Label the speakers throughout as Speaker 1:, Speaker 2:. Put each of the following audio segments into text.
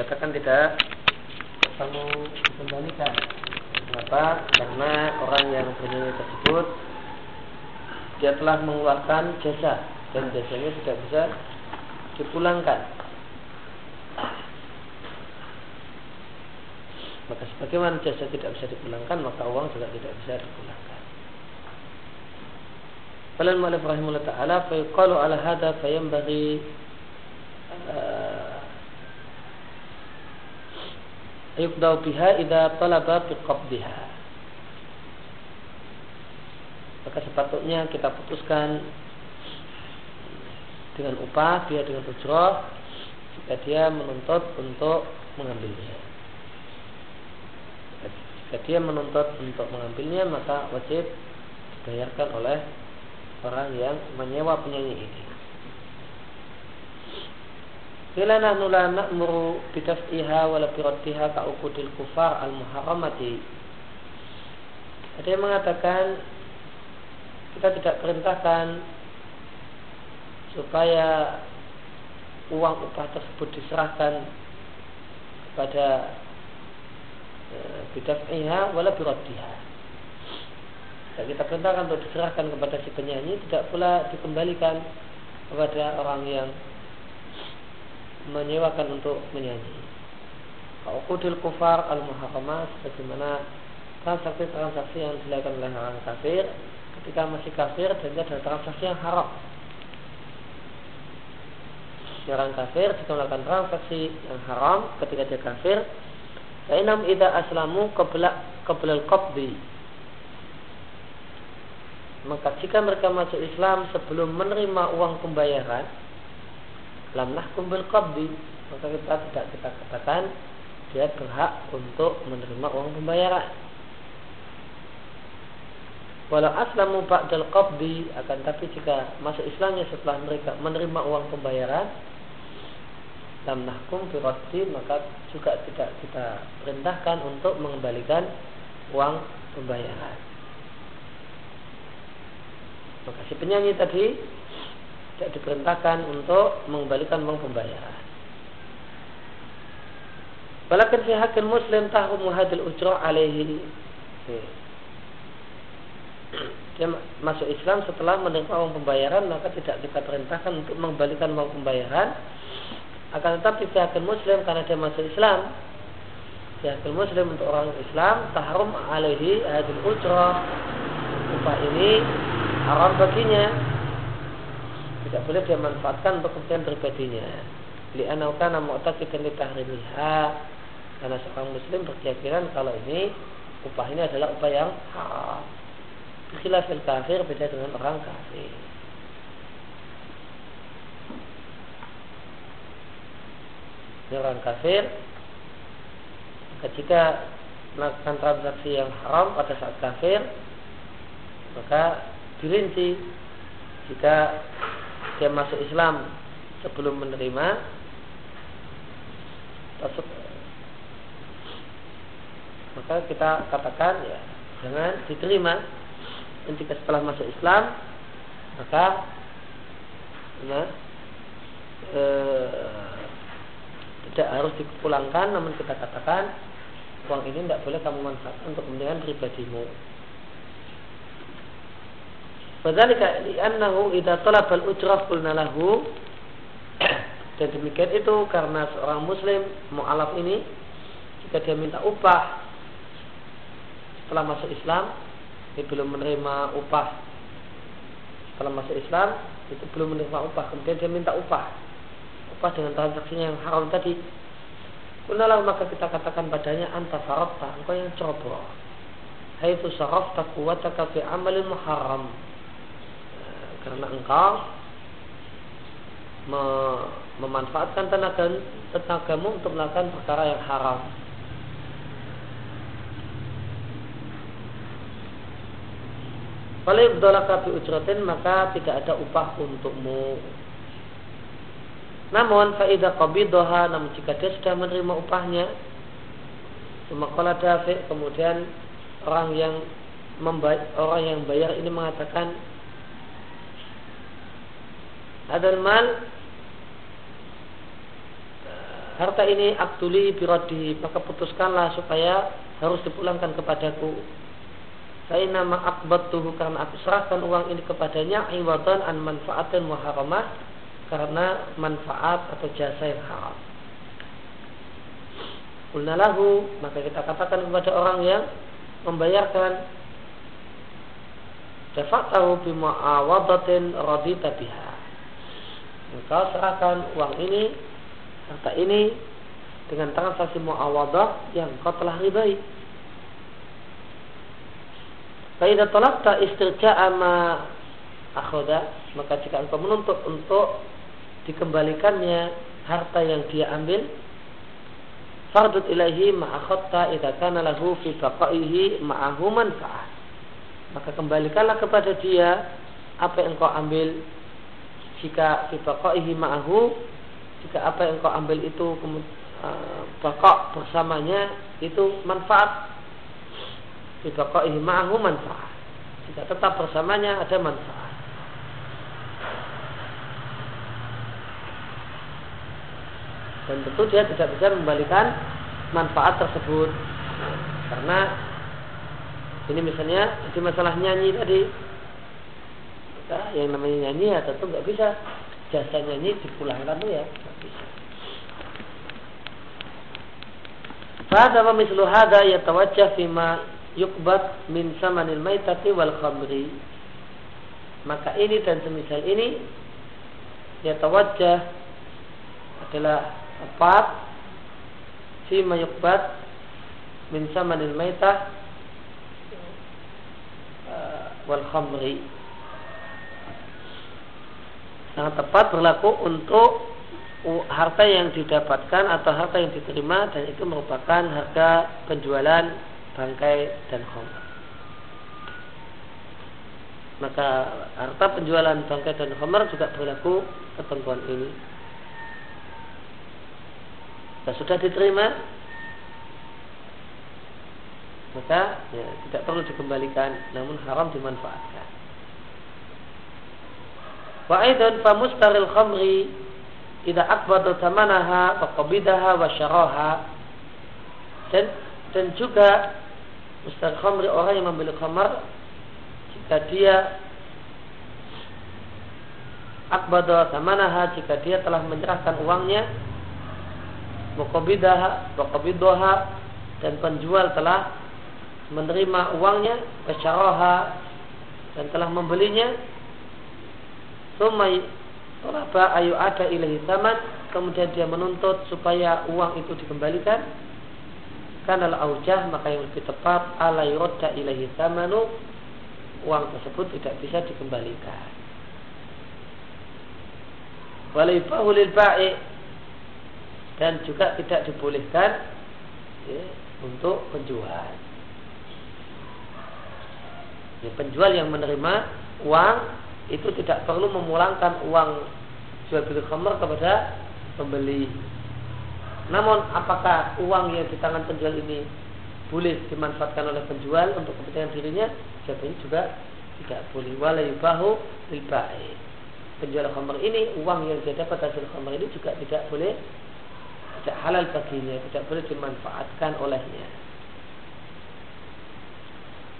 Speaker 1: katakan tidak perlu dikembalikan. Kenapa? Karena orang yang bernyanyi tersebut dia telah mengeluarkan jasa dan jasanya tidak bisa dipulangkan. Maka sebagaimana jasa tidak bisa dipulangkan, maka uang juga tidak bisa dipulangkan. Qala al-mu'allif rahimahullah ta'ala fa yuqalu ala hadha fa yanbaghi yuqdau biha idza talaba bi qabdiha maka sepatutnya kita putuskan dengan upah dia dengan ujrah jika dia menuntut untuk mengambilnya. Jika dia menuntut untuk mengambilnya maka wajib dibayarkan oleh orang yang menyewa penyanyi ini. Bila nahnu la na'muru bidaf'iha wa la biraddiha ka'ukudil kufar al-muharramati. Ada yang mengatakan kita tidak perintahkan supaya uang upah tersebut diserahkan kepada e, bidaf'iha wa la biraddiha dan kita perintahkan untuk diserahkan kepada si penyanyi tidak pula dikembalikan kepada orang yang menyewakan untuk menyanyi. Kudil kufar al muharramah sebagaimana transaksi-transaksi yang dilakukan oleh orang kafir ketika masih kafir dan adalah transaksi yang haram. Orang kafir jika melakukan transaksi yang haram ketika dia kafir, Fainam ida aslamu qabla qabla al-qabdi maka jika mereka masuk Islam sebelum menerima uang pembayaran lam nahkum bil qabdi maka kita tidak kita katakan dia berhak untuk menerima uang pembayaran. Walau aslamu ba'dal qabdi akan tapi jika masuk Islamnya setelah mereka menerima uang pembayaran lam nahkum bi maka juga tidak kita perintahkan untuk mengembalikan uang pembayaran maka si penyanyi tadi tidak diperintahkan untuk mengembalikan uang pembayaran. Walakin fi hakim muslim tahum hadil ujra alaihi. Dia masuk Islam setelah menerima uang pembayaran maka tidak kita perintahkan untuk mengembalikan uang pembayaran. Akan tetapi fi hakim muslim karena dia masuk Islam fi hakim muslim untuk orang Islam tahrum alaihi hadil ujra upah ini haram baginya. Tidak boleh dia manfaatkan untuk kepentingan pribadinya. Li'anau kana mu'taqidan li tahrimiha. Karena seorang muslim berkeyakinan kalau ini upah ini adalah upah yang haram. Khilafil kafir beda dengan orang kafir. Ini orang kafir ketika melakukan transaksi yang haram pada saat kafir maka dirinci. Jika dia masuk Islam sebelum menerima maka kita katakan ya jangan diterima. Dan setelah masuk Islam maka ya, eh, tidak harus dipulangkan. Namun kita katakan uang ini tidak boleh kamu manfaatkan untuk kepentingan pribadimu Fadzalika li'annahu idza talaba al-ujrah qulna lahu. Dan demikian itu karena seorang muslim mu'alaf ini jika dia minta upah setelah masuk Islam dia belum menerima upah setelah masuk Islam itu belum menerima upah kemudian dia minta upah. Upah dengan transaksinya yang haram tadi. Kunalah maka kita katakan padanya anta farabta engkau yang ceroboh. Haitu sarafta kuwataka fi amalin muharram karena engkau memanfaatkan tenaga tenagamu untuk melakukan perkara yang haram. Kalau ibdolaka bi ujratin maka tidak ada upah untukmu. Namun faidah qabidaha namun jika dia sudah menerima upahnya maka dafi kemudian orang yang membayar, orang yang bayar ini mengatakan hadal mal harta ini abduli birodi maka putuskanlah supaya harus dipulangkan kepadaku saya nama akbat tuh karena aku serahkan uang ini kepadanya iwadan an manfaatin muharamah karena manfaat atau jasa yang haram. Kulnalahu maka kita katakan kepada orang yang membayarkan tahu bima'awadatin radita biha. Engkau serahkan uang ini harta ini dengan transaksi muawadah yang kau telah ribai. Faidah tolak tak istirja'a ma akhoda maka jika engkau menuntut untuk dikembalikannya harta yang dia ambil fardut ilahi ma'akhotta idha kana lahu fi baqaihi ma'ahu manfa'ah maka kembalikanlah kepada dia apa yang engkau ambil jika fi baqaihi ma'ahu jika apa yang kau ambil itu uh, bersamanya itu manfaat. Kau ma'ahu manfaat. Jika tetap bersamanya ada manfaat. Dan tentu dia tidak bisa membalikan manfaat tersebut. Karena ini misalnya di masalah nyanyi tadi yang namanya nyanyi ya tentu nggak bisa jasa nyanyi dipulangkan tuh ya Fada wa mislu hada yatawajjah fima yukbat min samanil maitati wal khamri. Maka ini dan semisal ini yatawajjah adalah tepat fima yukbat min samanil maitah eh, wal khamri. Sangat tepat berlaku untuk harta yang didapatkan atau harta yang diterima dan itu merupakan harga penjualan bangkai dan khamr. Maka harta penjualan bangkai dan khamr juga berlaku ketentuan ini. Dan sudah diterima maka ya, tidak perlu dikembalikan namun haram dimanfaatkan. Wa aidan fa mustaril khamri tidak akbadu tamanaha wa qabidaha wa syaraha. Dan dan juga mustaq khamri orang yang membeli khamar jika dia akbadu tamanaha jika dia telah menyerahkan uangnya wa qabidaha wa qabidaha dan penjual telah menerima uangnya wa syaraha dan telah membelinya Sumai Talaba ayu ada ilahi taman Kemudian dia menuntut supaya uang itu dikembalikan. Karena aujah maka yang lebih tepat Ala yurodda ilahi tamanu Uang tersebut tidak bisa dikembalikan. Walaifahu lil ba'i Dan juga tidak dibolehkan ya, Untuk penjual. Ya, Penjual yang menerima uang itu tidak perlu memulangkan uang jual beli khamr kepada pembeli. Namun apakah uang yang di tangan penjual ini boleh dimanfaatkan oleh penjual untuk kepentingan dirinya? Jawabannya juga tidak boleh. Walayubahu ribai. Penjual khamr ini uang yang dia dapat hasil khamr ini juga tidak boleh tidak halal baginya, tidak boleh dimanfaatkan olehnya.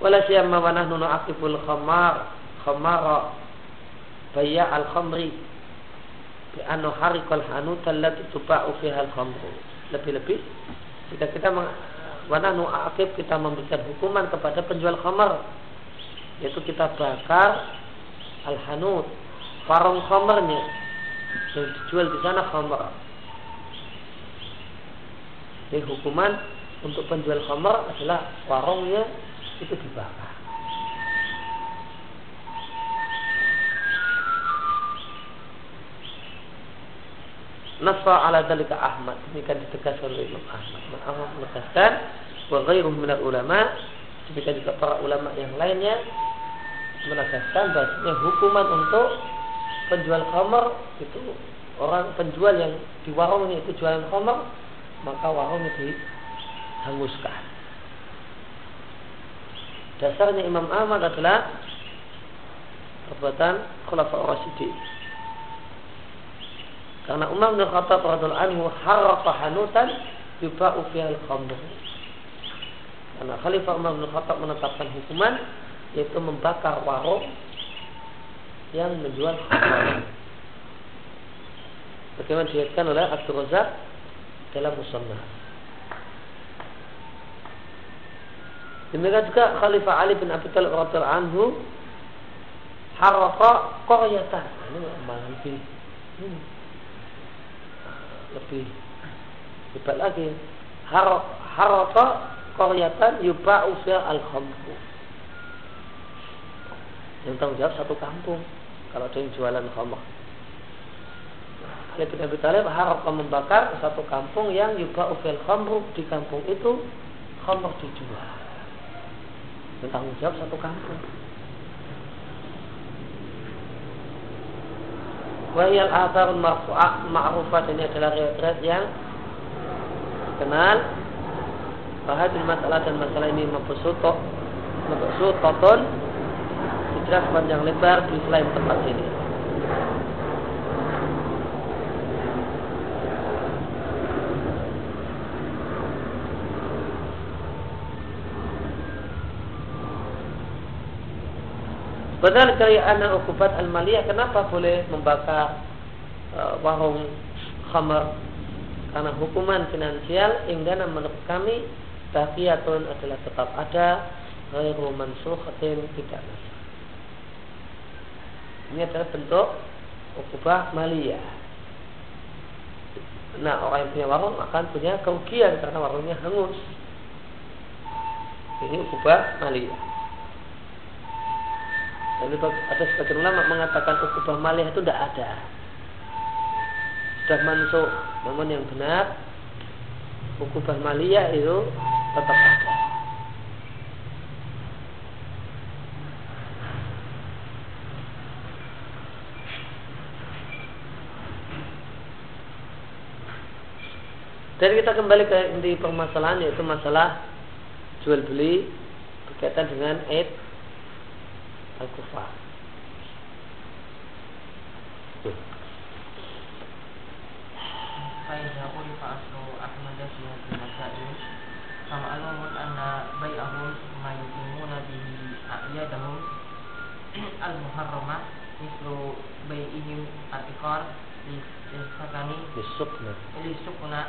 Speaker 1: Wala siyamma wa nahnu nu'aqibul khamar khamara bayya al khamri bi anna harikal hanut allati tuba'u fiha al khamru lebih-lebih jika kita wananu akib kita memberikan hukuman kepada penjual khamar. Yaitu kita bakar al hanut warung khamarnya yang dijual di sana khamar. Jadi hukuman untuk penjual khamar adalah warungnya itu dibakar Nasa ala dalika Ahmad. Demikian ditegaskan oleh Imam Ahmad. Imam Ahmad menegaskan wa ghairuh minal ulama demikian juga para ulama yang lainnya menegaskan bahasanya hukuman untuk penjual khamar itu orang penjual yang di warungnya itu jualan khamar maka warungnya dihanguskan. Dasarnya Imam Ahmad adalah perbuatan khulafa Rasyidin Karena Umar bin Khattab radhiyallahu anhu harraqa hanutan yuba'u fiha al-khamr. Karena Khalifah Umar bin Khattab menetapkan hukuman yaitu membakar warung yang menjual khamr. Bagaimana dilihatkan oleh Abdul Razak dalam musannaf. Demikian juga Khalifah Ali bin Abi Thalib radhiyallahu anhu haraka qaryatan. Ini lebih hmm, lebih hebat lagi. Haraka qaryatan yuba'u al-khamru. Yang tanggung jawab satu kampung kalau ada yang jualan khamr. Ali bin Abi Thalib membakar satu kampung yang juga ufil khamru di kampung itu khamr dijual. Yang tanggung jawab satu kampung. Wahiyal atharun marfu'ah ma'rufat ini adalah riwayat yang kenal Bahadil masalah dan masalah ini mabsutok mabsutatun dijelas panjang lebar di selain tempat ini. Benar dari anak ukubat al-maliyah kenapa boleh membakar uh, warung khamar karena hukuman finansial hingga menurut kami baqiyatun adalah tetap ada ghairu mansukhatin tidak nasakh. Ini adalah bentuk ukubah maliyah. Nah, orang yang punya warung akan punya kerugian karena warungnya hangus. Ini ukubah maliyah. Lalu ada sebagian ulama mengatakan ukubah malih itu tidak ada. Sudah masuk. Namun yang benar ukubah maliyah itu tetap ada. Dan kita kembali ke inti permasalahan yaitu masalah jual beli berkaitan dengan aid al-kufar.
Speaker 2: فإذا عرف أصل أحمد في هذه المسائل فمعلوم أن بيعهم ما يقيمون به أعيادهم المحرمة مثل بيعهم الإقار للسكن
Speaker 1: للسكنة
Speaker 2: للسكنة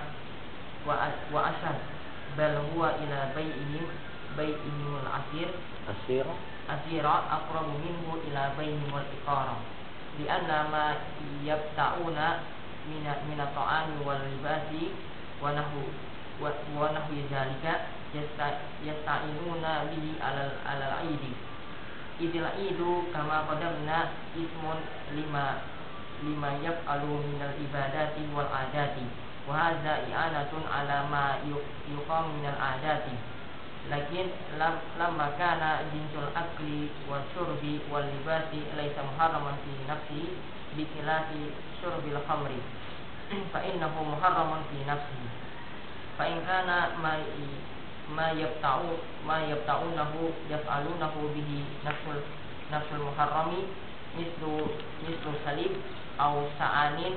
Speaker 2: وأشد بل هو إلى بيعهم بيعهم العسير
Speaker 1: أسيرة
Speaker 2: asira aqrabu minhu ila baini wal iqara. Li anna ma yabta'una min min ta'ami wal libasi wa nahu wa nahu zalika yasta'inuna bihi alal alal aidi idil idu kama qadamna ismun lima lima yaf'alu minal ibadati wal adati. Wa lakin lam lamma kana jinsul akli wa syurbi wal libasi laisa muharraman fi nafsi bi khilafi syurbil khamri. Fa innahu muharraman fi nafsi. Fa in kana ma ma yabta'u ma yabta'unahu yaf'alunahu bihi nafsul nafsul muharrami mislu mislu salib au sa'anin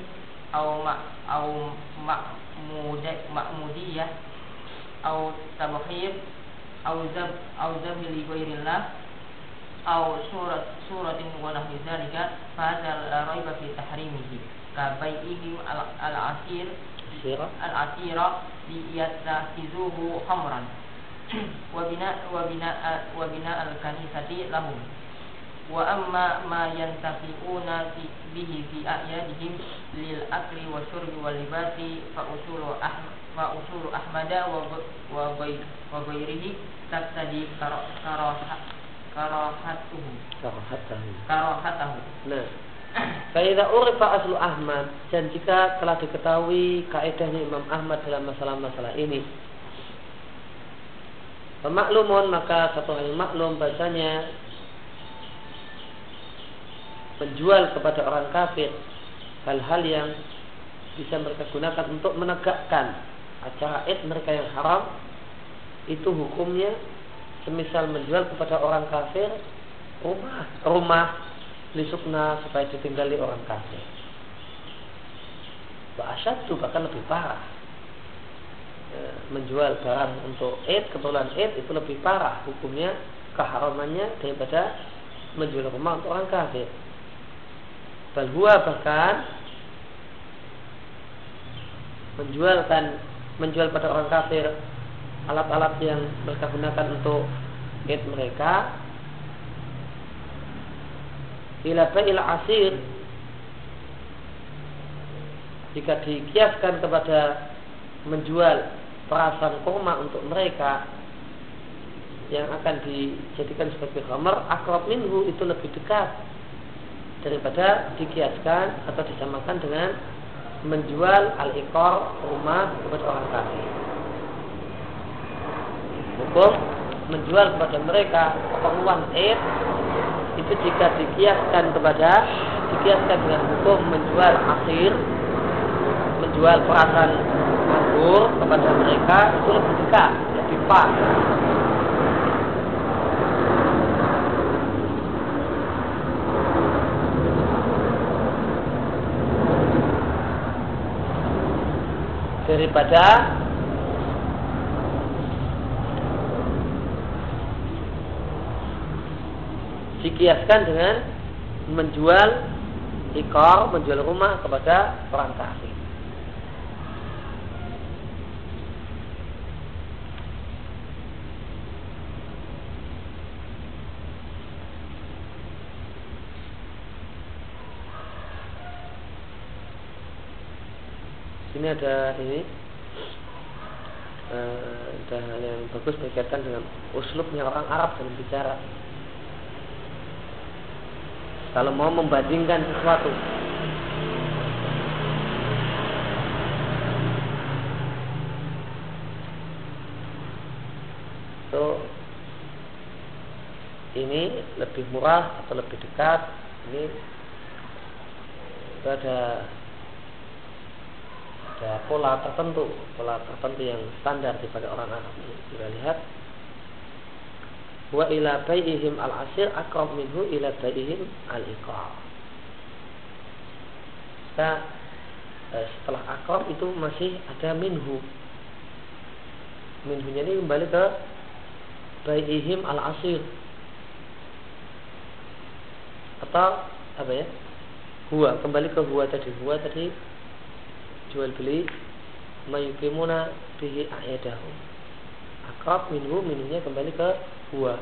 Speaker 2: au ma au ma'mudiyah au tabkhir أو ذب أو ذب لغير الله أو سورة سورة ونحو ذلك فهذا لا ريب في تحريمه. كبيعهم العسير العسير ليتخذوه خمرا. وبناء وبناء وبناء الكنيسة لهم. وأما ما ينتفعون به في أعيادهم للأكل والشرب واللباس فأصول أحمد wa usul Ahmada wa wa wa ghairihi tastadi karahat karahatuhu
Speaker 1: karahatahu
Speaker 2: karahatahu
Speaker 1: nah. Faida urifa aslu Ahmad dan jika telah diketahui kaidahnya Imam Ahmad dalam masalah-masalah ini. Pemaklumun maka satu hal maklum bahasanya menjual kepada orang kafir hal-hal yang bisa mereka gunakan untuk menegakkan acara id mereka yang haram itu hukumnya semisal menjual kepada orang kafir rumah rumah lisukna supaya ditinggali orang kafir. Asyaddu bahkan lebih parah. E, menjual barang untuk id keperluan id itu lebih parah hukumnya keharamannya daripada menjual rumah untuk orang kafir. Balhua bahkan menjualkan menjual pada orang kafir. Alat-alat yang mereka gunakan untuk id mereka. Ila ila asir. Jika dikiaskan kepada menjual perasan kurma untuk mereka yang akan dijadikan sebagai khamar akrab minhu itu lebih dekat daripada dikiaskan atau disamakan dengan menjual al-ikor rumah kepada orang kafir. Hukum menjual kepada mereka keperluan air itu jika dikiaskan kepada dikiaskan dengan hukum menjual akhir menjual perasaan anggur kepada mereka itu lebih dekat lebih pas daripada dikiaskan dengan menjual ikor, menjual rumah kepada orang kafir. Sini ada ini. Uh, ada hal yang bagus berkaitan dengan uslubnya orang Arab dalam bicara. Kalau mau membandingkan sesuatu. So ini lebih murah atau lebih dekat? Ini itu ada ada pola tertentu pola tertentu yang standar daripada orang Arab kita lihat wa ila bai'ihim al-asir akrab minhu ila bai'ihim al-iqam. Nah, setelah akrab itu masih ada minhu. Minhunya ini kembali ke bai'ihim al-asir. Atau apa ya? Huwa, kembali ke huwa tadi. Huwa tadi jual beli mayukimuna bihi a'yadahu. Akrab minhu, minhunya kembali ke buah.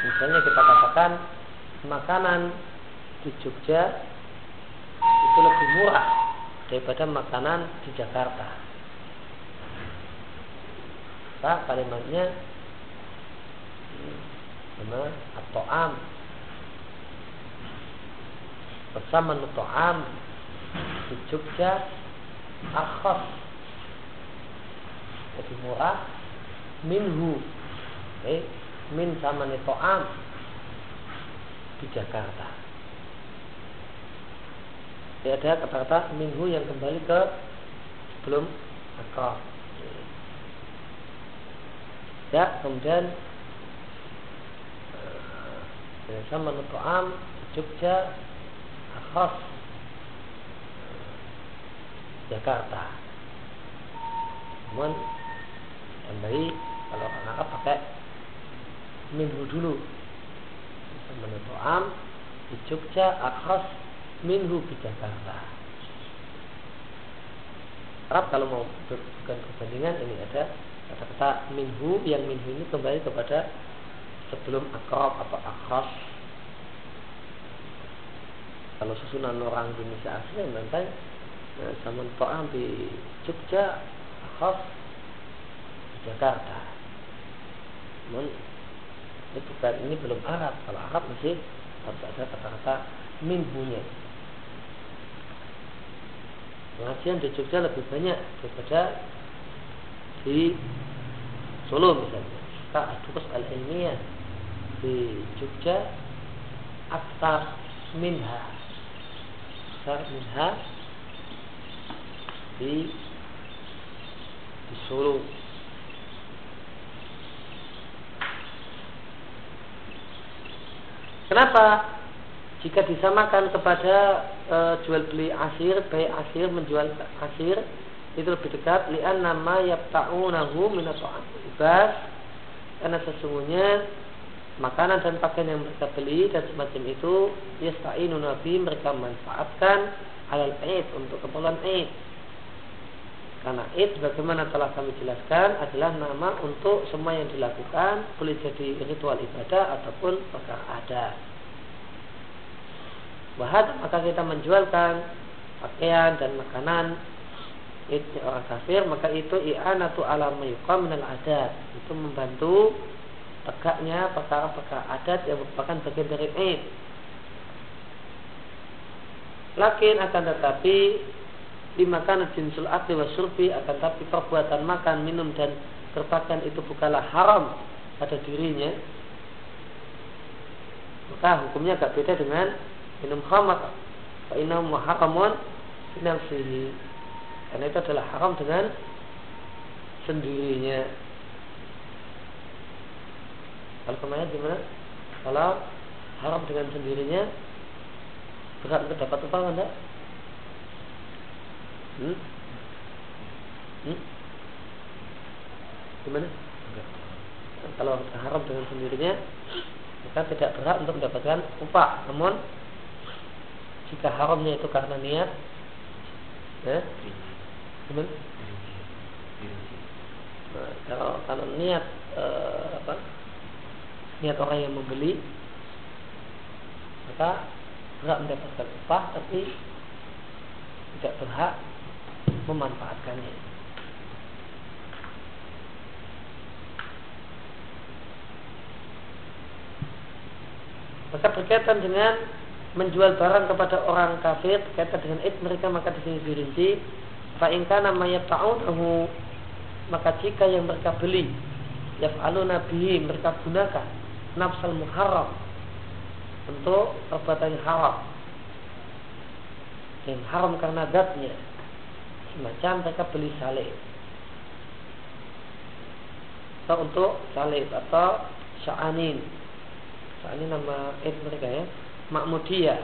Speaker 1: Misalnya kita katakan makanan di Jogja itu lebih murah daripada makanan di Jakarta. Pak kalimatnya sama atau am bersama am di Jogja akhas. Lebih murah. Minhu. Eh, min sama to'am di Jakarta. Ya ada kata-kata minhu yang kembali ke sebelum akhas ya kemudian sama to'am Jogja akhas Jakarta. Namun baik kalau orang Arab pakai minhu dulu. Menurut am di Jogja akhas minhu di Jakarta. Arab kalau mau bukan perbandingan ini ada kata-kata minhu yang minhu ini kembali kepada sebelum akrab atau akhas kalau susunan orang Indonesia asli memang Nah, Saman Ta'am di Jogja khas Jakarta. Namun ini bukan ini belum Arab. Kalau Arab masih harus ada kata-kata minhunya. Pengajian di Jogja lebih banyak daripada di Solo misalnya. Kak Adukos al-ilmiyah di Jogja Aksar Minha. Aksar Minha di di Solo. Kenapa? Jika disamakan kepada e, jual beli asir, baik asir menjual asir itu lebih dekat. Lian nama yabta'unahu minato'an ibas. Karena sesungguhnya makanan dan pakaian yang mereka beli dan semacam itu yasta'inu nabi mereka manfaatkan alal aid untuk keperluan aid karena id bagaimana telah kami jelaskan adalah nama untuk semua yang dilakukan boleh jadi ritual ibadah ataupun perkara adat. Wahad maka kita menjualkan pakaian dan makanan. Itu orang kafir maka itu i'anatu ala mayuqam minal adat itu membantu tegaknya perkara-perkara adat yang merupakan bagian dari id. Lakin akan tetapi dimakan jinsul akli wa surbi akan tapi perbuatan makan, minum dan berpakaian itu bukanlah haram pada dirinya. Maka hukumnya agak beda dengan minum khamar. Fa innahu muharramun karena itu adalah haram dengan sendirinya kalau ke mana gimana kalau haram dengan sendirinya berat untuk dapat upah enggak Hmm? Hmm? Gimana? Enggak. Kalau haram dengan sendirinya maka tidak berhak untuk mendapatkan upah. Namun jika haramnya itu karena niat, ya, gimana? Nah, kalau karena niat eh, apa? Niat orang yang membeli, maka berhak mendapatkan upah, tapi tidak berhak memanfaatkannya. Maka berkaitan dengan menjual barang kepada orang kafir berkaitan dengan id mereka maka di sini dirinci fa'inka namanya ta'unahu maka jika yang mereka beli yaf'alu nabihi mereka gunakan nafsal muharram. Untuk perbuatan haram. Yang haram karena datnya. Semacam mereka beli salib. Atau untuk salib atau sya'anin. Sya'anin nama id mereka ya. Makmudiyah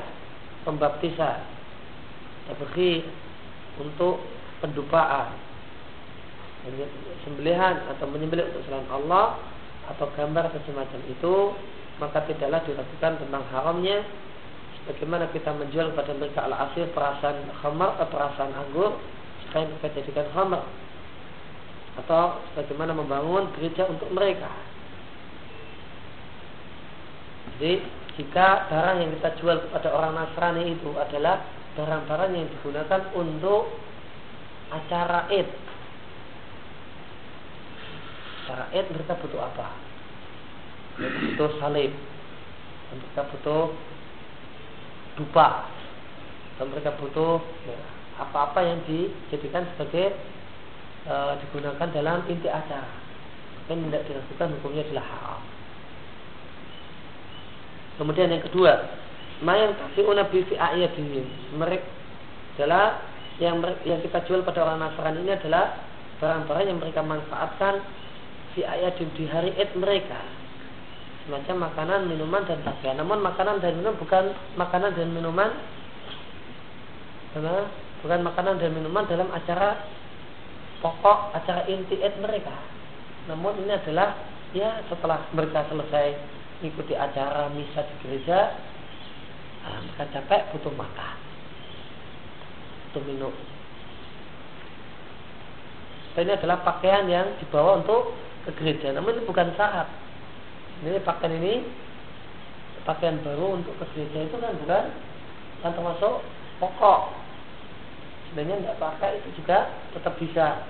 Speaker 1: pembaptisan. Tabkhir untuk pendupaan. Sembelihan atau menyembelih untuk selain Allah atau gambar atau semacam itu maka tidaklah diragukan tentang haramnya bagaimana kita menjual kepada mereka al asir perasaan khamar atau perasaan anggur supaya mereka jadikan khamar atau bagaimana membangun gereja untuk mereka. Jadi jika barang yang kita jual kepada orang Nasrani itu adalah barang-barang yang digunakan untuk acara id. Id mereka butuh apa? Mereka butuh salib. Mereka butuh dupa. Dan mereka butuh ya, apa-apa yang dijadikan sebagai e, digunakan dalam inti acara yang tidak dilakukan hukumnya adalah haram kemudian yang kedua mayang tafi'una bi fi ayatihim mereka adalah yang yang kita jual pada orang Nasrani ini adalah barang-barang yang mereka manfaatkan fi ayatim di hari Id mereka semacam makanan, minuman dan pakaian. Namun makanan dan minuman bukan makanan dan minuman karena bukan makanan dan minuman dalam acara pokok acara inti ed mereka. Namun ini adalah ya setelah mereka selesai mengikuti acara misa di gereja, nah, mereka capek butuh makan, butuh minum. Dan ini adalah pakaian yang dibawa untuk ke gereja. Namun ini bukan saat. Ini pakaian ini pakaian baru untuk ke gereja itu kan bukan kan termasuk pokok sebenarnya nggak pakai itu juga tetap bisa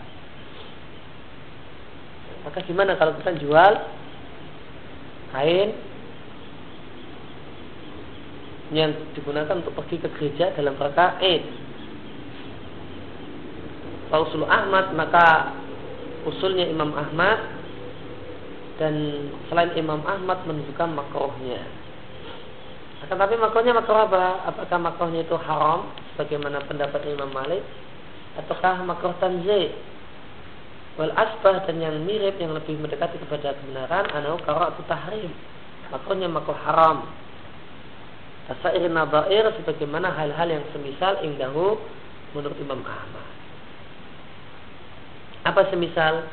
Speaker 1: maka gimana kalau kita jual kain yang digunakan untuk pergi ke gereja dalam rangka Eid. Usul Ahmad maka usulnya Imam Ahmad dan selain Imam Ahmad menunjukkan makrohnya. Akan tapi makrohnya makroh apa? Apakah makrohnya itu haram? Bagaimana pendapat Imam Malik ataukah makruh tanzih wal asbah dan yang mirip yang lebih mendekati kepada kebenaran anu karatu tahrim makruhnya makruh haram Kasair nabair sebagaimana hal-hal yang semisal indahu menurut Imam Ahmad. Apa semisal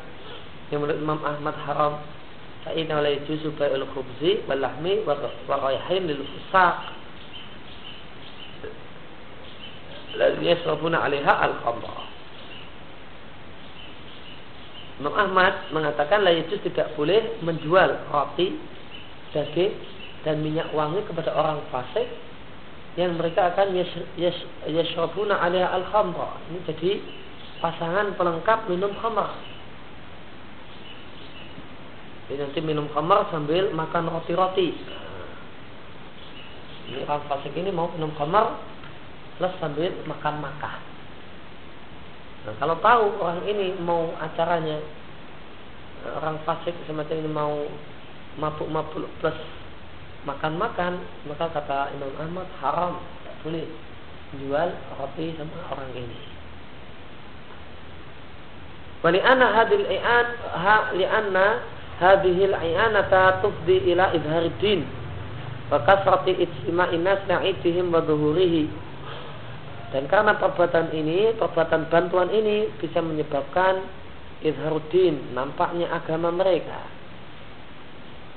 Speaker 1: yang menurut Imam Ahmad haram? Fa'inna la yajuzu bai'ul khubzi wal lahmi wa rayhain lil fusaq. La yasrabuna 'alaiha al-khamra. Imam Ahmad mengatakan la yajuz tidak boleh menjual roti, daging dan minyak wangi kepada orang fasik yang mereka akan yashrabuna 'alaiha al-khamra. Ini jadi pasangan pelengkap minum khamar. Jadi nanti minum khamar sambil makan roti-roti. Ini orang fasik ini mau minum khamar plus sambil makan-makan. Nah, kalau tahu orang ini mau acaranya orang fasik semacam ini mau mabuk-mabuk plus makan-makan, maka kata Imam Ahmad haram, tidak boleh jual roti sama orang ini. Wali'anna hadil i'an ha li'anna hadhil i'anata tufdi ila idhar din wa kasrati ijtima'in nas na'idihim wa dhuhurihi. Dan karena perbuatan ini, perbuatan bantuan ini bisa menyebabkan idharuddin, nampaknya agama mereka.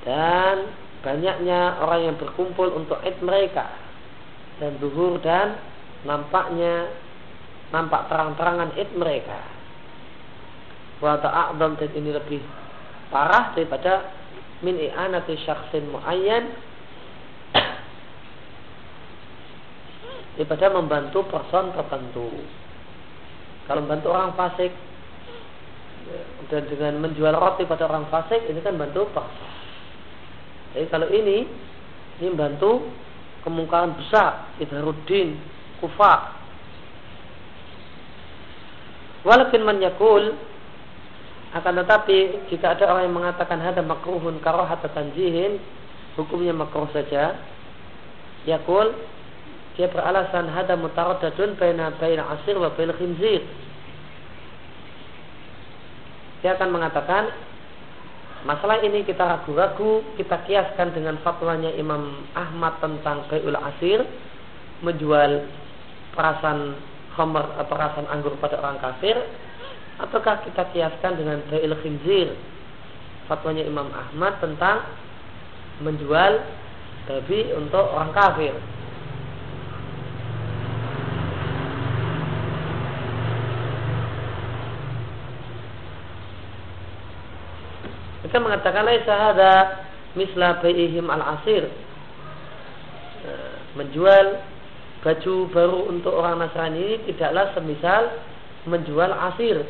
Speaker 1: Dan banyaknya orang yang berkumpul untuk id mereka. Dan zuhur dan nampaknya nampak terang-terangan id mereka wa ta'adham dan ini lebih parah daripada min i'anati syakhsin muayyan daripada membantu person tertentu. Kalau membantu orang fasik dan dengan menjual roti pada orang fasik ini kan bantu person. Jadi kalau ini ini membantu kemungkaran besar idharuddin kufa. Walakin man yakul akan tetapi jika ada orang yang mengatakan ada makruhun karohat tanjihin, hukumnya makruh saja. Yakul dia beralasan hada mutaradadun baina baina asir wa baina khinzir. Dia akan mengatakan masalah ini kita ragu-ragu, kita kiaskan dengan fatwanya Imam Ahmad tentang bayul asir menjual perasan atau perasan anggur pada orang kafir ataukah kita kiaskan dengan Ba'il Khinzir fatwanya Imam Ahmad tentang menjual babi untuk orang kafir Mereka mengatakan laisa hada misla bai'ihim al-asir. Nah, menjual baju baru untuk orang Nasrani tidaklah semisal menjual asir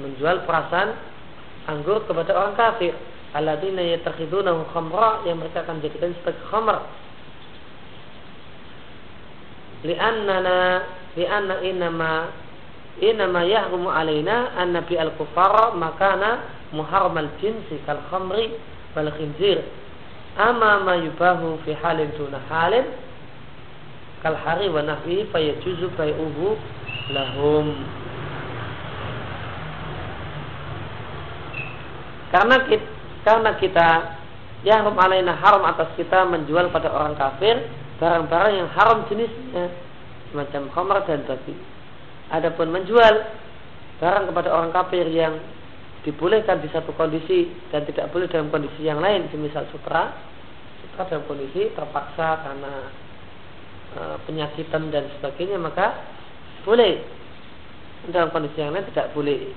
Speaker 1: menjual perasaan anggur kepada orang kafir. Alladzina yatakhidunahu khamra yang mereka akan jadikan sebagai khamr. Li'annana li'anna inama inama yahrumu alaina an nabi al kufara makana muharramal jinsi kal khamri wal khinzir. Ama ma yubahu fi halin tuna halin kal hari wa nahwi fayajuzu bai'uhu lahum Karena kita, karena kita yang alaina haram atas kita menjual pada orang kafir barang-barang yang haram jenisnya semacam khamar dan babi. Adapun menjual barang kepada orang kafir yang dibolehkan di satu kondisi dan tidak boleh dalam kondisi yang lain, semisal sutra, sutra dalam kondisi terpaksa karena e, penyakitan dan sebagainya maka boleh dalam kondisi yang lain tidak boleh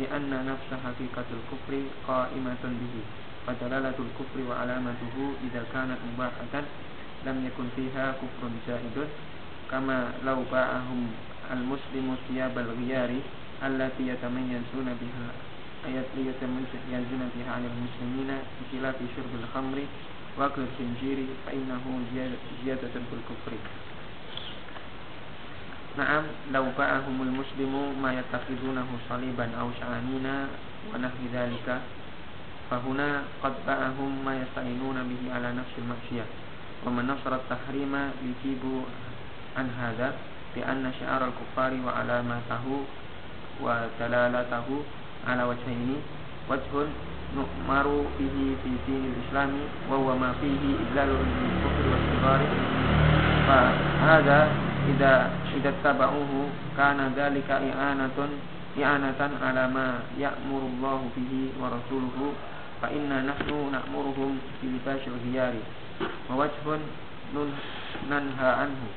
Speaker 3: لأن نفس حقيقة الكفر قائمة به فدلالة الكفر وعلامته إذا كانت مباحة لم يكن فيها كفر زائد كما لو باعهم المسلم ثياب الغيار التي يتميزون بها يتميزون بها عن المسلمين بخلاف شرب الخمر وأكل الخنزير فإنه زيادة في الكفر. نعم لو باعهم المسلم ما يتخذونه صليبا أو شعانين ونحو ذلك فهنا قد باعهم ما يستعينون به على نفس المعصية ومن نصر التحريم يجيب عن هذا بأن شعار الكفار وعلامته ودلالته على وجهين. وجه نؤمر به في دين الإسلام وهو ما فيه إذلال للكفر والصغار فهذا ida ida tabauhu kana dalika i'anatun i'anatan ala ma ya'murullahu bihi wa rasuluhu fa inna nahnu na'muruhum bil fashil hiyari wa wajhun nun nanha anhu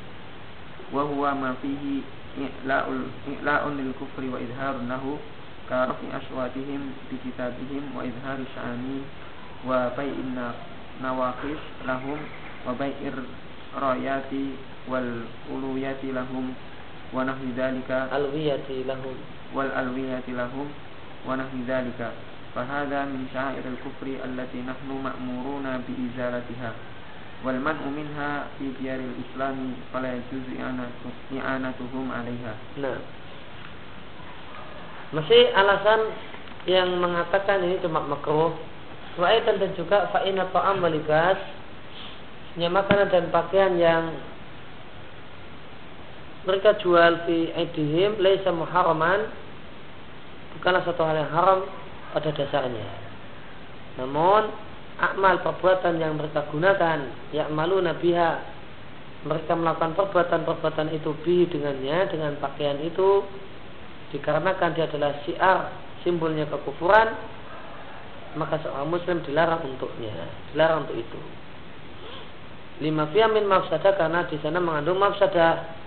Speaker 3: wa huwa ma fihi i'la'ul i'la'un lil kufri wa idharun lahu ka rafi aswatihim bi kitabihim wa idhari sya'ani wa bai'in nawaqis lahum wa bai'ir وبيع النواقص لهم وبيع الرايات والألويات لهم ونحو ذلك
Speaker 1: ألوية لهم
Speaker 3: والألوية لهم ونحو ذلك فهذا من شعائر الكفر التي نحن مأمورون بإزالتها والمنع منها في ديار الإسلام فلا يجوز إعانتهم عليها
Speaker 1: nah masih alasan yang mengatakan ini cuma makruh Wa'aitan dan juga fa'ina ta'am walibas makanan dan pakaian yang mereka jual di aidihim laisa muharraman bukanlah satu hal yang haram pada dasarnya. Namun akmal perbuatan yang mereka gunakan malu nabiha mereka melakukan perbuatan-perbuatan itu bi dengannya dengan pakaian itu dikarenakan dia adalah siar simbolnya kekufuran maka seorang muslim dilarang untuknya dilarang untuk itu lima fiamin mafsadah karena di sana mengandung mafsadah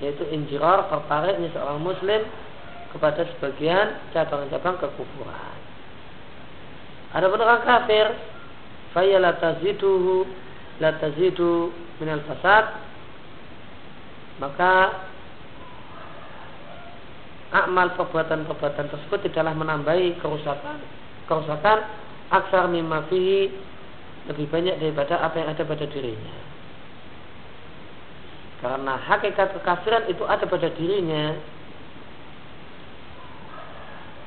Speaker 1: yaitu injirar tertariknya seorang muslim kepada sebagian cabang-cabang kekufuran. Ada orang kafir, faya la taziduhu la tazidu minal fasad maka amal perbuatan-perbuatan tersebut tidaklah menambahi kerusakan kerusakan aksar mimma fihi lebih banyak daripada apa yang ada pada dirinya. Karena hakikat kekafiran itu ada pada dirinya.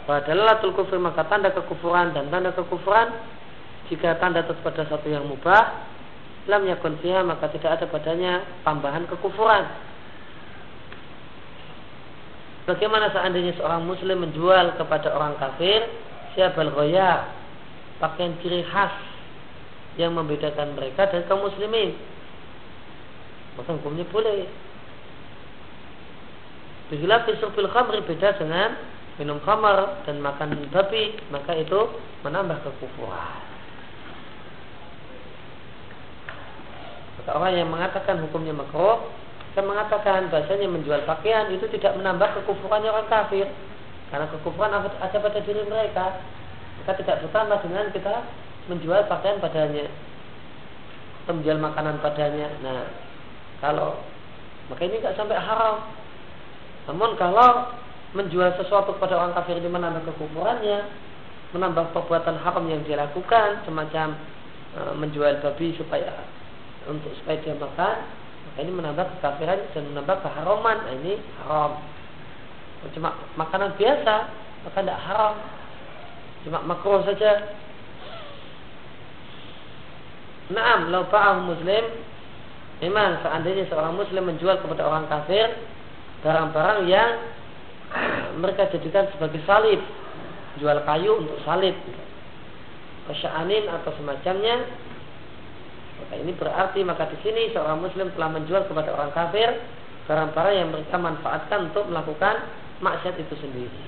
Speaker 1: Padahal kufur maka tanda kekufuran dan tanda kekufuran jika tanda itu pada satu yang mubah lam yakun fiha maka tidak ada padanya tambahan kekufuran. Bagaimana seandainya seorang muslim menjual kepada orang kafir goya pakaian ciri khas yang membedakan mereka dan kaum muslimin maka hukumnya boleh. Bila fisul khamri beda dengan minum khamar dan makan babi maka itu menambah kekufuran. Maka orang yang mengatakan hukumnya makruh kan mengatakan bahasanya menjual pakaian itu tidak menambah kekufurannya orang kafir karena kekufuran ada pada diri mereka maka tidak bertambah dengan kita menjual pakaian padanya atau menjual makanan padanya nah kalau maka ini nggak sampai haram namun kalau menjual sesuatu kepada orang kafir ini menambah kekufurannya, menambah perbuatan haram yang dia lakukan, semacam e, menjual babi supaya untuk supaya dia makan, maka ini menambah kekafiran dan menambah keharaman. Nah, ini haram. Cuma makanan biasa, maka tidak haram. Cuma makruh saja. Naam, lau muslim Memang seandainya seorang muslim menjual kepada orang kafir barang-barang yang mereka jadikan sebagai salib jual kayu untuk salib. Kesyaanin atau semacamnya. Maka ini berarti maka di sini seorang muslim telah menjual kepada orang kafir barang-barang yang mereka manfaatkan untuk melakukan maksiat itu sendiri.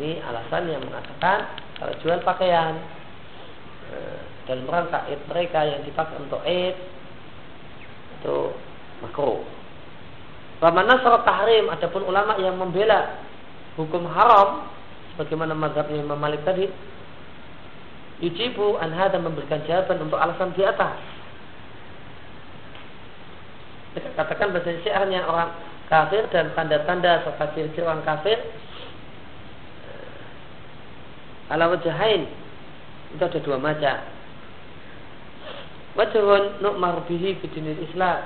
Speaker 1: Ini alasan yang mengatakan kalau jual pakaian eh, dan rangka id mereka yang dipakai untuk id itu makruh. Waman nasara tahrim, adapun ulama yang membela hukum haram sebagaimana mazhabnya Imam Malik tadi yujibu an dan memberikan jawaban untuk alasan di atas. Kita katakan bahasa syiarnya orang kafir dan tanda-tanda serta ciri-ciri orang kafir ala wajahain itu ada dua macam wajhun nu'mar bihi bidinil Islam.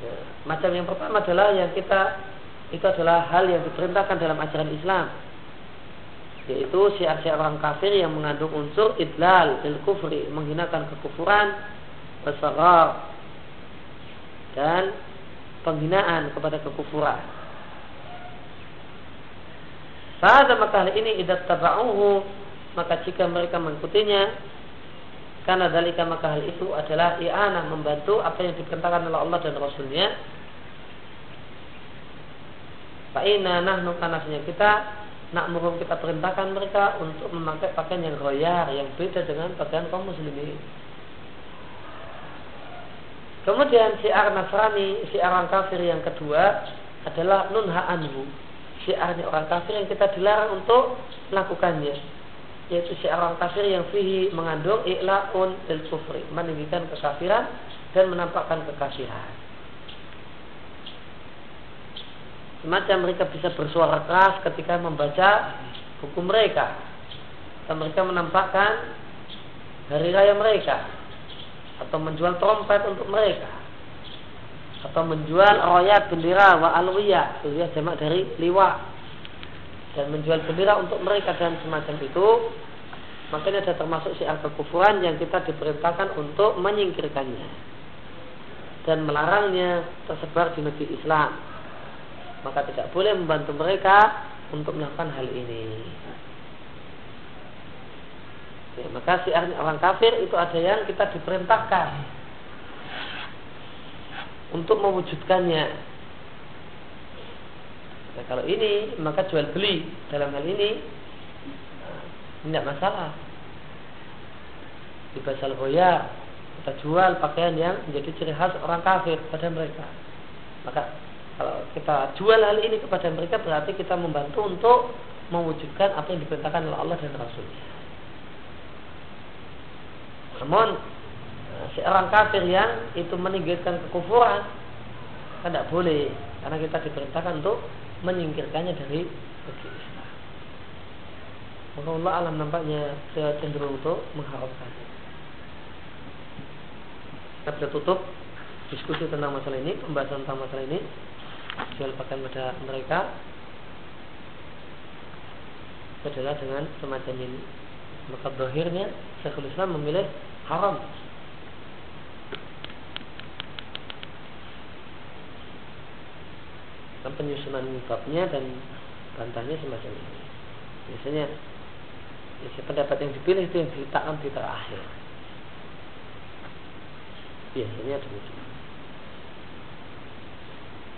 Speaker 1: Ya, macam yang pertama adalah yang kita itu adalah hal yang diperintahkan dalam ajaran Islam yaitu syiar-syiar orang kafir yang mengandung unsur idlal dan kufri menghinakan kekufuran wasarar dan penghinaan kepada kekufuran pada maka hal ini idat taba'uhu maka jika mereka mengikutinya karena dalika maka hal itu adalah i'anah membantu apa yang diperintahkan oleh Allah dan Rasulnya Fa'ina nahnu kanasnya kita nak murum kita perintahkan mereka untuk memakai pakaian yang royar yang beda dengan pakaian kaum muslimin. Kemudian syiar Nasrani, syiar orang kafir yang kedua adalah nunha anhu. Syiarnya orang kafir yang kita dilarang untuk melakukannya. Yaitu syiar orang kafir yang fihi mengandung i'la'un del kufri. Meninggikan kekafiran dan menampakkan kekafiran. semacam mereka bisa bersuara keras ketika membaca hukum mereka atau mereka menampakkan hari raya mereka atau menjual trompet untuk mereka atau menjual royat bendera wa alwiyah itu ya jamak dari liwa dan menjual bendera untuk mereka dan semacam itu makanya ada termasuk syiar kekufuran yang kita diperintahkan untuk menyingkirkannya dan melarangnya tersebar di negeri Islam maka tidak boleh membantu mereka untuk melakukan hal ini. Ya, maka si orang kafir itu ada yang kita diperintahkan untuk mewujudkannya. Nah, kalau ini maka jual beli dalam hal ini tidak masalah. Di pasal boya kita jual pakaian yang menjadi ciri khas orang kafir pada mereka. Maka kalau kita jual hal ini kepada mereka berarti kita membantu untuk mewujudkan apa yang diperintahkan oleh Allah dan Rasulnya. Namun eh, seorang kafir yang itu meninggalkan kekufuran tidak boleh karena kita diperintahkan untuk menyingkirkannya dari negeri Islam. Maka Allah alam nampaknya cenderung untuk mengharapkan. Kita tutup diskusi tentang masalah ini, pembahasan tentang masalah ini jual pakaian pada mereka adalah dengan semacam ini maka berakhirnya Syekhul Islam memilih haram penyusunan babnya dan bantahnya semacam ini. Biasanya biasanya pendapat yang dipilih itu yang diletakkan di terakhir. Biasanya demikian.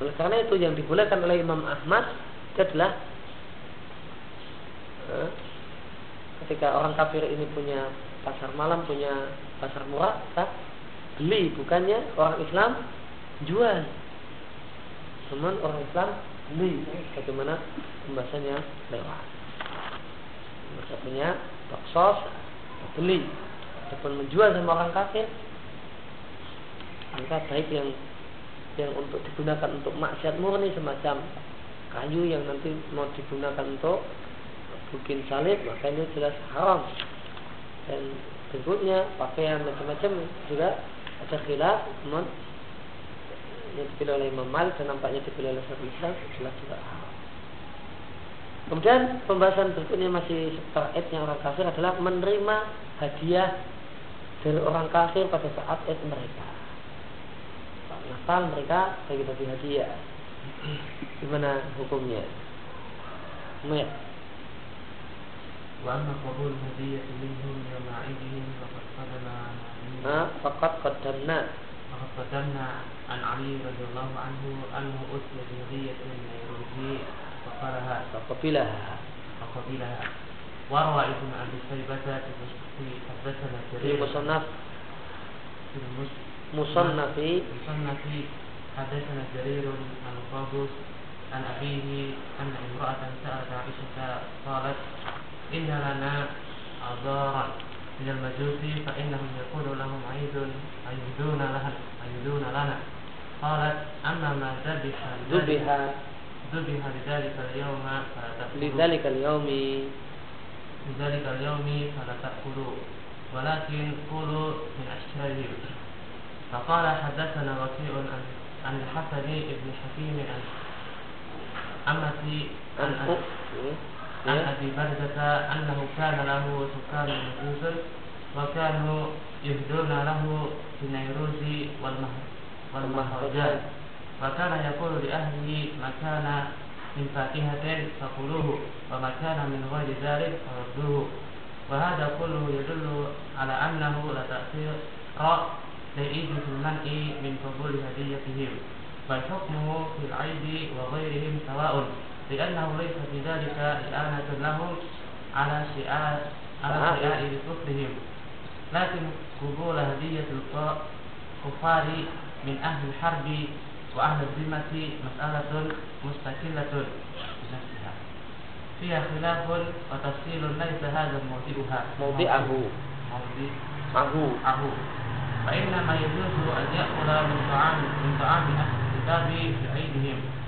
Speaker 1: Oleh karena itu yang dibolehkan oleh Imam Ahmad itu adalah eh, ketika orang kafir ini punya pasar malam, punya pasar murah, kita beli bukannya orang Islam jual. Cuman orang Islam beli bagaimana pembahasannya lewat. Punya baksos beli. Ataupun menjual sama orang kafir. Maka baik yang yang untuk digunakan untuk maksiat murni semacam kayu yang nanti mau digunakan untuk bikin salib maka ini jelas haram. Dan berikutnya pakaian macam-macam juga ada khilaf yang dipilih oleh Imam Malik dan nampaknya dipilih oleh Syekhul Islam jelas juga haram kemudian pembahasan berikutnya masih terkait yang orang kafir adalah menerima hadiah dari orang kafir pada saat Id mereka Natal mereka bagi-bagi hadiah. Gimana hukumnya? Mer.
Speaker 4: وأما قبول هدية منهم يوم عيدهم فقد قدمنا
Speaker 1: فقد قدمنا
Speaker 4: عن علي رضي الله عنه أنه أتي بهدية نيروزي فقالها
Speaker 1: فقبلها.
Speaker 4: فقبلها. وروى ابن أبي شيبة في حدثنا جرير
Speaker 1: في مصنف
Speaker 4: في
Speaker 1: مصنف.
Speaker 4: مصنف حدثنا جرير عن قابوس عن أبيه أن امرأة سألت عائشة قالت إن لنا أعذارا من المجوس فإنهم يقول لهم عيد عيدون لها عيدون لنا. قالت أما ما ذبح
Speaker 1: ذبح
Speaker 4: ذبح لذلك اليوم فلا
Speaker 1: لذلك اليوم.
Speaker 4: لذلك اليوم فلا تأكلوا ولكن قولوا من أشهرهم فقال حدثنا وكيع عن الحسن بن حكيم عن أمتي عن عن أبي بردة أنه كان له سكان من وكانوا يهدون له في النيروز والمهرجان. وكان يقول لأهله ما كان من فاكهة فكلوه وما كان من غير ذلك فردوه. وهذا كله يدل على أنه لا تأثير لعيد في المنع من قبول هديتهم بل حكمه في العيد وغيرهم سواء. لأنه ليس في ذلك إعانة لهم على شعار على شعائر كفرهم. لكن قبول هدية الكفار من أهل الحرب وأهل الذمة مسألة مستقلة بنفسها. فيها خلاف وتفصيل ليس هذا موضعها.
Speaker 1: موضعه.
Speaker 4: موضعه. فإنما يجوز أن يأكل من طعام من طعام أهل الكتاب في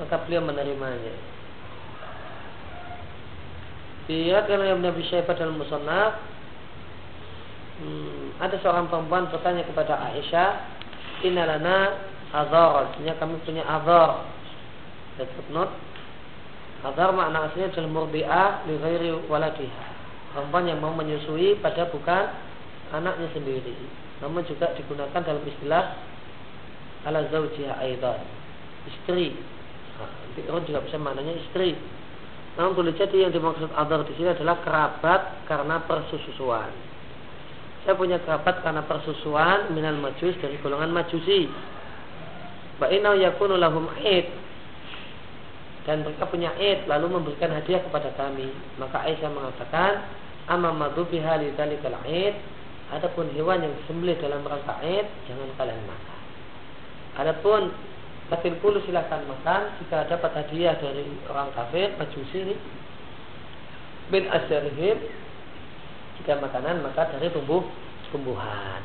Speaker 1: maka beliau menerimanya. Diriwayatkan oleh Nabi Syaibah dalam Musannaf, hmm, ada seorang perempuan bertanya kepada Aisyah, Inalana azar, artinya kami punya azar. Dan footnote, azar makna aslinya adalah murdi'ah li waladiha. Perempuan yang mau menyusui pada bukan anaknya sendiri. Namun juga digunakan dalam istilah ala zawjiha aidan. Istri. Nah, juga bisa maknanya istri. Namun boleh jadi yang dimaksud azar di sini adalah kerabat karena persusuan. Saya punya kerabat karena persusuan minal majus dari golongan majusi. Ba'inau yakunu lahum id dan mereka punya id lalu memberikan hadiah kepada kami. Maka Aisyah mengatakan, "Amma madhubiha lidzalikal id." Adapun hewan yang disembelih dalam rangka id, jangan kalian makan. Adapun Lakin puluh silahkan makan jika dapat hadiah dari orang kafir, majusi ini bin asyarihim jika makanan maka dari tumbuh tumbuhan.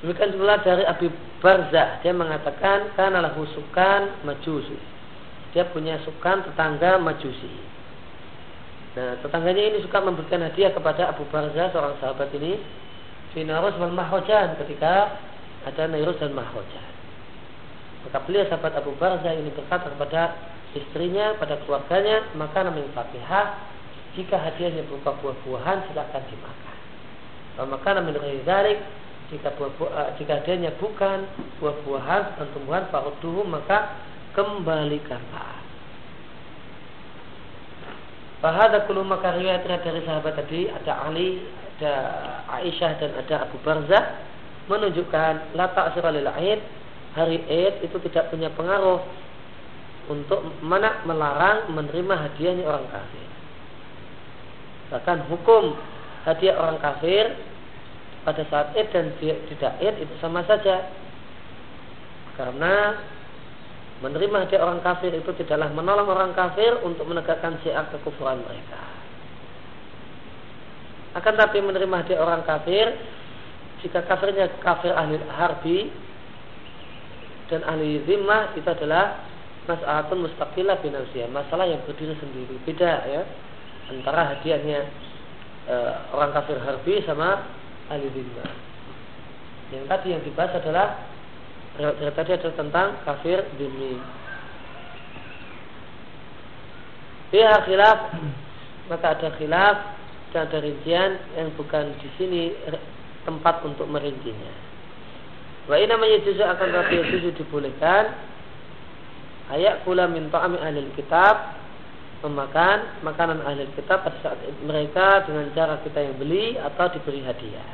Speaker 1: Demikian pula dari Abi Barzah dia mengatakan karena lahu sukan majusi. Dia punya sukan tetangga majusi. Nah, tetangganya ini suka memberikan hadiah kepada Abu Barzah seorang sahabat ini Finarus wal ketika ada Nairus dan Mahrojan. Maka beliau sahabat Abu Barzah ini berkata kepada istrinya, pada keluarganya, maka namanya Fatihah jika hadiahnya berupa buah-buahan silakan dimakan. Maka namanya dari jika buah, buah, eh, jika adanya bukan buah-buahan dan tumbuhan faruduhu maka kembalikanlah. Bahada kulu maka riwayatnya dari sahabat tadi ada Ali, ada Aisyah dan ada Abu Barzah menunjukkan lata ta'sir Aid hari Eid itu tidak punya pengaruh untuk mana melarang menerima hadiahnya orang kafir. Bahkan hukum hadiah orang kafir pada saat id dan tidak id itu sama saja. Karena menerima hadiah orang kafir itu tidaklah menolong orang kafir untuk menegakkan syiar kekufuran mereka. Akan tapi menerima hadiah orang kafir jika kafirnya kafir ahli harbi dan ahli zimmah itu adalah masalah mustaqilah binafsiyah masalah yang berdiri sendiri. Beda ya. Antara hadiahnya e, orang kafir harbi sama ahli dhimma. Yang tadi yang dibahas adalah yang tadi adalah tentang kafir dhimmi. Pihak khilaf. Maka ada khilaf dan ada rincian yang bukan di sini tempat untuk merincinya. Wa ini namanya juzu akan tapi juzu dibolehkan ayat pula minta ta'ami ahli kitab memakan makanan ahli kitab pada saat mereka dengan cara kita yang beli atau diberi hadiah.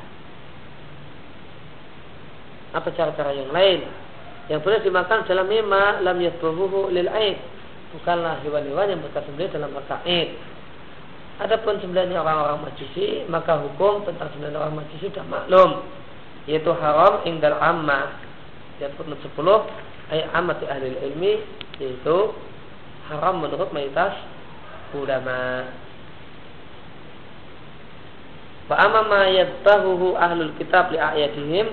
Speaker 1: Apa cara-cara yang lain? Yang boleh dimakan dalam mima lam yadbuhuhu lil aid. Bukanlah hewan-hewan yang mereka sembelih dalam rangka aid. Adapun sembilan orang-orang majusi, maka hukum tentang sembilan orang majusi sudah maklum, yaitu haram ingdal amma. Perlu sepuluh ayat amat ahli ilmi yaitu haram menurut mayoritas ulama. Wa amma ma yadbahuhu ahlul kitab li a'yadihim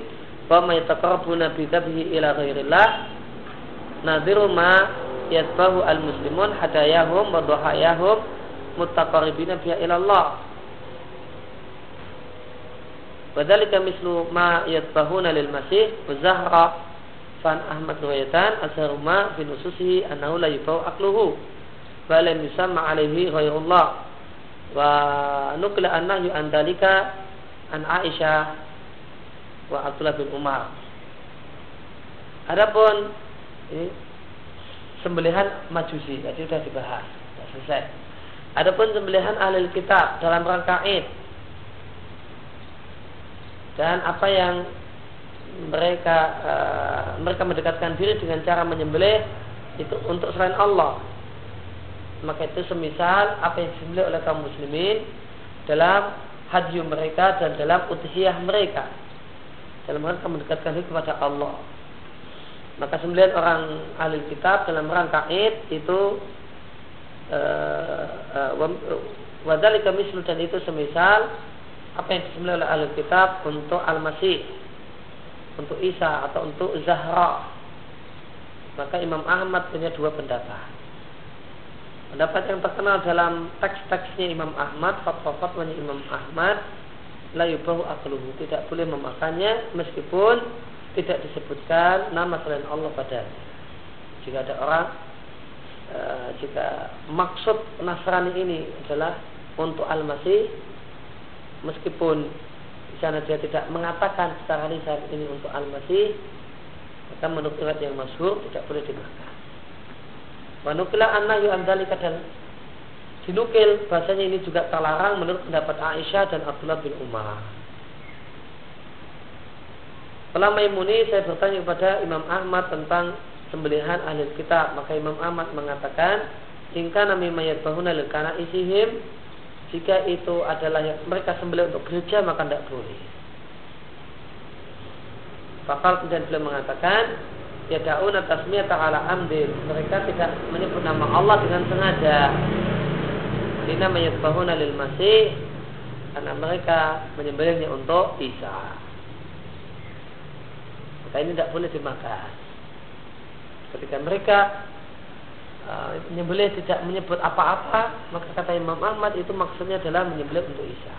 Speaker 1: wa ma yataqarrabuna bi dhabhi ila ghairillah nadhiru ma yadbahu al muslimun hadayahum wa dhahayahum muttaqarribina biha ila Allah. Wadhalika mislu ma yatbahuna lil masih wa zahra fan Ahmad riwayatan asharuma fi nususihi annahu la yubau akluhu wa lam yusamma alaihi ghairullah. Wa nukla annahyu an dalika an Aisyah wa Abdullah bin Umar. Adapun ini sembelihan majusi tadi sudah dibahas sudah selesai Adapun sembelihan ahli kitab dalam rangka Id dan apa yang mereka uh, mereka mendekatkan diri dengan cara menyembelih itu untuk selain Allah. Maka itu semisal apa yang disembelih oleh kaum muslimin dalam haji mereka dan dalam udhiyah mereka. Dalam rangka mendekatkan diri kepada Allah. Maka sembelihan orang ahli kitab dalam rangka Id itu Eh, eh, wadalika mislu dan itu semisal apa yang disebut oleh ahli kitab untuk al-masih untuk Isa atau untuk Zahra. Maka Imam Ahmad punya dua pendapat. Pendapat yang terkenal dalam teks-teksnya Imam Ahmad fatwa-fatwanya Imam Ahmad la yubahu akluhu tidak boleh memakannya meskipun tidak disebutkan nama selain Allah padanya. Jika ada orang Eh, jika maksud Nasrani ini adalah untuk Al-Masih meskipun di sana dia tidak mengatakan secara lisan ini untuk Al-Masih maka menurut yang masyhur tidak boleh dimakan. Wanukila anna yu andalika dan dinukil bahasanya ini juga terlarang menurut pendapat Aisyah dan Abdullah bin Umar. Setelah Maimuni saya bertanya kepada Imam Ahmad tentang sembelihan ahli kitab. Maka Imam Ahmad mengatakan hingga nami mayat bahuna lekana isihim jika itu adalah yang mereka sembelih untuk gereja maka tidak boleh. Fakal kemudian beliau mengatakan ya daun atas ta'ala amdil mereka tidak menyebut nama Allah dengan sengaja. Dina mayat bahuna lil masih karena mereka menyembelihnya untuk Isa. Maka ini tidak boleh dimakan ketika mereka uh, tidak menyebut apa-apa maka kata Imam Ahmad itu maksudnya adalah menyembelih untuk Isa.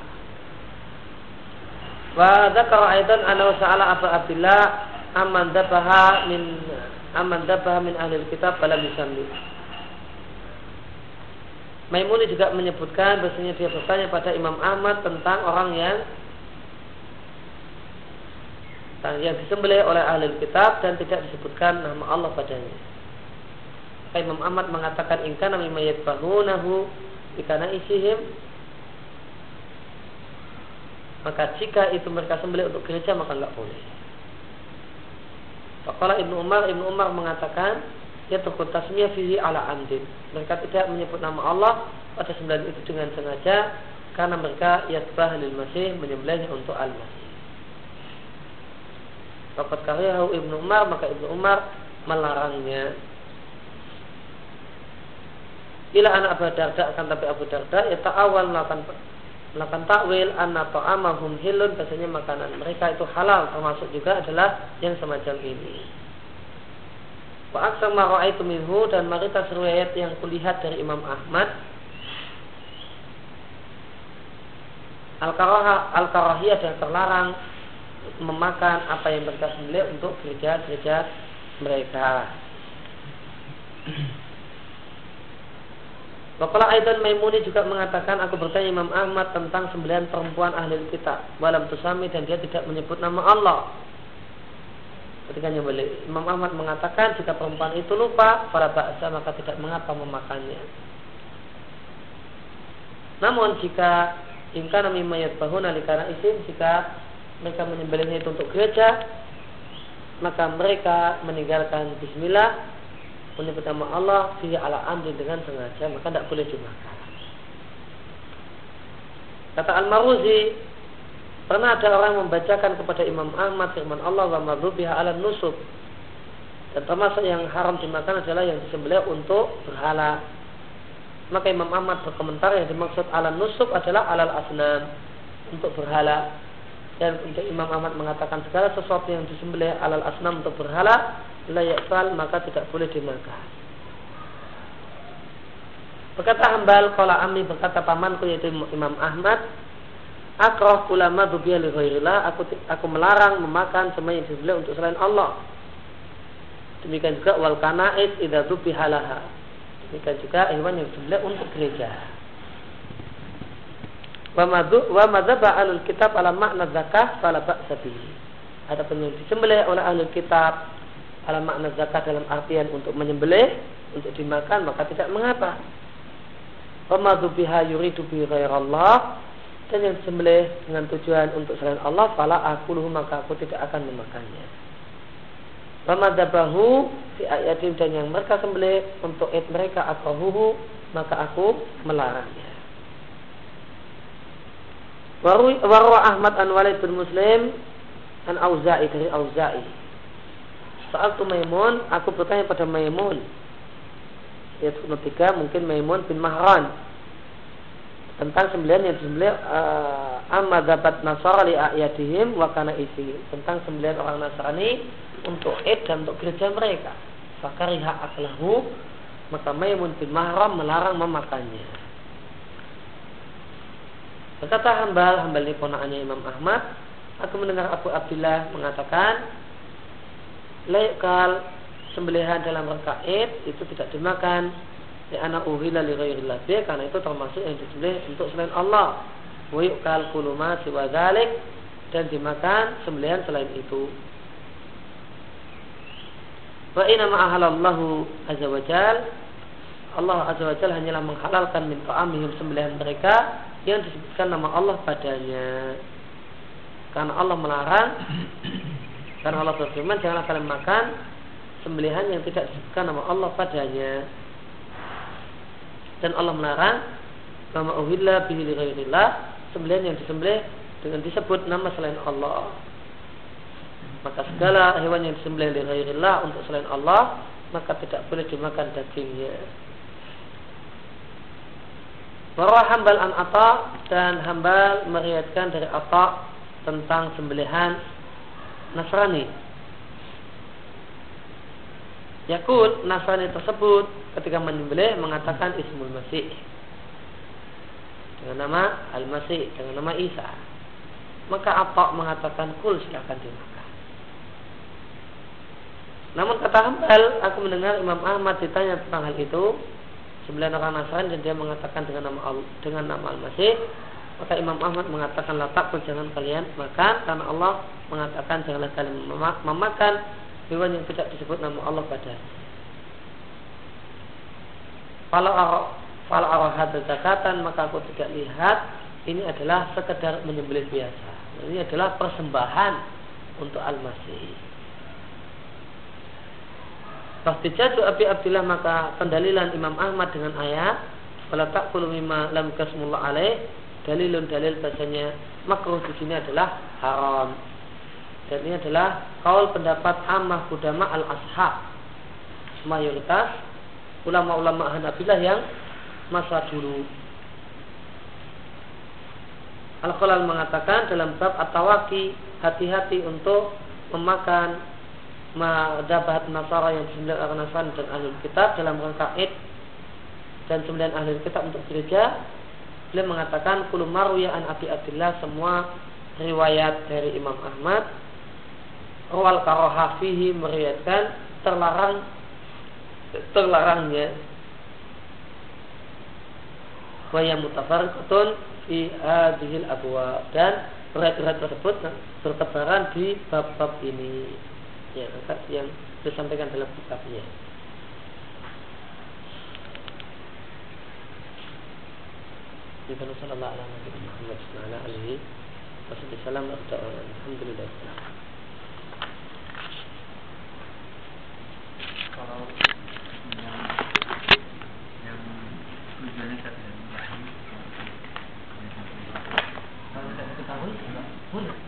Speaker 1: Wa dzakara aidan anna sa'ala Abu Abdullah amman dabaha min amman dabaha min ahli kitab pada yusalli. Maimuni juga menyebutkan bahasanya dia bertanya pada Imam Ahmad tentang orang yang yang disembelih oleh ahli kitab dan tidak disebutkan nama Allah padanya. Imam Ahmad mengatakan ingkar nami mayat bahunahu ikana isihim maka jika itu mereka sembelih untuk gereja maka enggak boleh. Fakala Ibnu Umar Ibnu Umar mengatakan ya tukut tasmiyah fihi ala amdin. Mereka tidak menyebut nama Allah pada sembilan itu dengan sengaja karena mereka yatbah lil masih menyembelihnya untuk al-masih. Fakat karyahu Ibnu Umar maka Ibnu Umar melarangnya. Ila anak Abu Darda akan tapi Abu Darda ya awal melakukan melakukan takwil anna ta'amahum hilun biasanya makanan mereka itu halal termasuk juga adalah yang semacam ini. Wa aksa ma itu dan mayoritas riwayat yang kulihat dari Imam Ahmad Al-Karahiyah al dan terlarang memakan apa yang mereka sembelih untuk gereja-gereja mereka. Wakala Aidan Maimuni juga mengatakan aku bertanya Imam Ahmad tentang sembelihan perempuan ahli kitab walam tusami dan dia tidak menyebut nama Allah. Ketika nyembelih Imam Ahmad mengatakan jika perempuan itu lupa pada bahasa maka tidak mengapa memakannya. Namun jika ingkana mimayat bahuna karena isim jika mereka menyembelihnya itu untuk gereja maka mereka meninggalkan bismillah menyebut nama Allah fihi ala amri dengan sengaja maka tidak boleh dimakan Kata Al-Maruzi, pernah ada orang membacakan kepada Imam Ahmad firman Allah wa madhubiha ala nusub. Dan termasuk yang haram dimakan adalah yang disembelih untuk berhala. Maka Imam Ahmad berkomentar yang dimaksud ala nusub adalah alal asnam untuk berhala. Dan Imam Ahmad mengatakan segala sesuatu yang disembelih alal asnam untuk berhala layak maka tidak boleh dimakan. Berkata hambal kalau ami berkata pamanku yaitu Imam Ahmad, Akroh ulama dubiya li aku aku melarang memakan semua yang disembelih untuk selain Allah. Demikian juga wal kanait idza halaha. Demikian juga hewan yang disembelih untuk gereja. Wa madhu wa madzaba alul kitab ala makna zakah fala ba'sa bihi. Yang disembelih oleh ahli kitab ala makna zakat dalam artian untuk menyembelih untuk dimakan maka tidak mengapa Pemadu biha yuridu bi ghairallah dan yang disembelih dengan tujuan untuk selain Allah fala akuluhu maka aku tidak akan memakannya. Pemadabahu fi ayatim dan yang mereka sembelih untuk id mereka akahuhu maka aku melarangnya. Warwa Ahmad an Walid bin Muslim an Auza'i dari Auza'i. Soal tu Maimun, aku bertanya pada Maimun, yaitu tiga mungkin Maimun bin Mahran. Tentang sembilan yang disembelih uh, amma dapat nasara li ayatihim wa kana isi tentang sembilan orang Nasrani untuk id dan untuk gereja mereka. Fakariha aklahu maka Maimun bin Mahram melarang memakannya berkata hambal hambal ini ponakannya Imam Ahmad. Aku mendengar Abu Abdullah mengatakan lekal sembelihan dalam rangka Id itu tidak dimakan. Ya anak uhila li karena itu termasuk yang disembelih untuk selain Allah. Wa yuqal kuluma siwa dan dimakan sembelihan selain itu. Wa inna ma ahalallahu azza wa Allah azza wa hanyalah menghalalkan min ta'amihim sembelihan mereka yang disebutkan nama Allah padanya karena Allah melarang karena Allah berfirman janganlah kalian makan sembelihan yang tidak disebutkan nama Allah padanya. Dan Allah melarang nama uhilla bihi ghairillah sembelihan yang disembelih dengan disebut nama selain Allah. Maka segala hewan yang disembelih li ghairillah untuk selain Allah maka tidak boleh dimakan dagingnya. Bahwa hambal an ata dan hambal meriatkan dari ata tentang sembelihan Nasrani Yakul Nasrani tersebut ketika menyembelih mengatakan Ismul Masih dengan nama Al-Masih dengan nama Isa. Maka apa mengatakan kul silakan dimakan. Namun kata Hambal, aku mendengar Imam Ahmad ditanya tentang hal itu. Sembilan orang Nasrani dan dia mengatakan dengan nama Al, dengan nama Al-Masih. Maka Imam Ahmad mengatakan latak jangan kalian makan karena Allah mengatakan janganlah kalian memakan hewan yang tidak disebut nama Allah pada kalau kalau arahat zakatan maka aku tidak lihat ini adalah sekedar menyembelih biasa ini adalah persembahan untuk al-masih Pasti jatuh Abi Abdullah maka pendalilan Imam Ahmad dengan ayat kalau tak mimma lam kasmullah alaih dalilun dalil bahasanya makruh di sini adalah haram. Dan ini adalah kaul pendapat Ammah Budama al-Ashab. Mayoritas ulama-ulama Hanabilah yang masa dulu. Al-Qalal mengatakan dalam bab atawaki hati-hati untuk memakan madabat nasara yang disembelih oleh Nasrani dan ahli kitab dalam rangka id dan sembilan ahli kitab untuk gereja beliau mengatakan kulum marwiya an abi abdillah semua riwayat dari Imam Ahmad. Rawal karoha fihi meriatkan terlarang terlarangnya wa yang mutafarriqatun fi hadhil abwa. Dan berat-berat tersebut bertebaran di bab-bab ini ya yang disampaikan dalam kitabnya. Kita sallallahu alaihi wa sallam alaihi wasallam. Alhamdulillah. Kalau yang yang